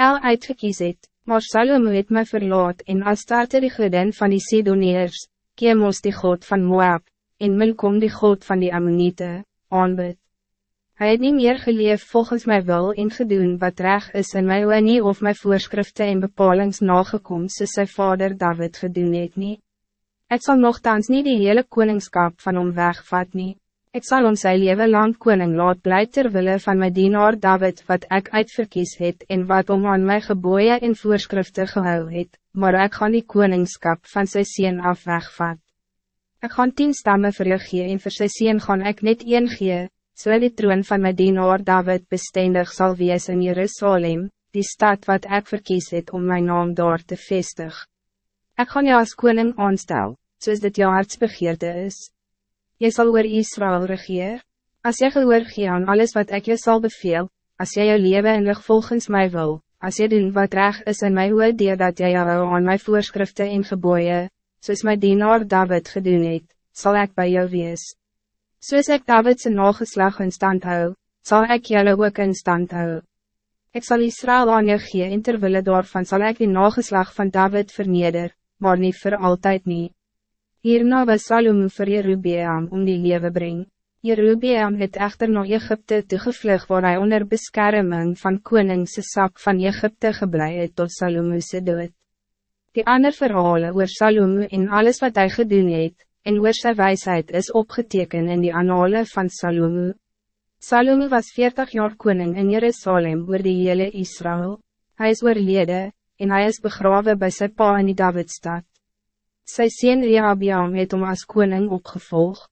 El uitgekies het, maar Salomo het my verlaat en Astarte die godin van die Sidoneers, Kemos die god van Moab, en Milkom die god van die Ammonite, aanbid. Hij het niet meer geleef volgens mijn wil en gedoen wat reg is in my oe nie of my voorschriften en bepalings nagekom soos sy vader David gedoen het nie. Ek sal nogthans niet die hele koningskap van hom wegvat nie. Ik zal om sy leven lang koning laat bly terwille van my dienaar David wat ik uitverkies het en wat om aan my geboeie en voorschriften gehou het, maar ik gaan die koningskap van sy sien af wegvat. Ek gaan tien stammen vir jou gee en vir sy sien gaan ek net een gee, so die troon van my dienaar David bestendig zal wees in Jerusalem, die stad wat ik verkies het om mijn naam daar te vestig. Ik gaan jou als koning aanstel, soos dit jou hartsbegeerte is. Jy zal oor Israël regeer, als jy gehoor gee aan alles wat ik je zal beveel, als jy jou leven en lig volgens mij wil, als jy doen wat reg is in my oor dat jy jou aan my voorschriften en geboeien, soos my dienaar David gedoen het, zal ik bij jou wees. Soos ek Davidse nageslag in stand hou, sal ek julle ook in stand hou. Ek sal Israel aan jou gee en terwille daarvan sal ek die nageslag van David verneder, maar niet voor altijd niet. Hierna was Salomo vir Jerubeam om die lewe breng. Jerubeam het echter naar Egypte toegevlug waar hij onder beskerming van koningse sak van Egypte geblei het tot Salomo'se dood. Die ander verhalen oor Salomo en alles wat hij gedoen het, en oor sy wijsheid is opgeteken in die annale van Salomo. Salomo was 40 jaar koning in Jerusalem oor die hele Israël. Hij is oorlede, en hij is begraven bij zijn pa in die Davidstad. Sy sien Rehabiam het om as koning opgevolgd.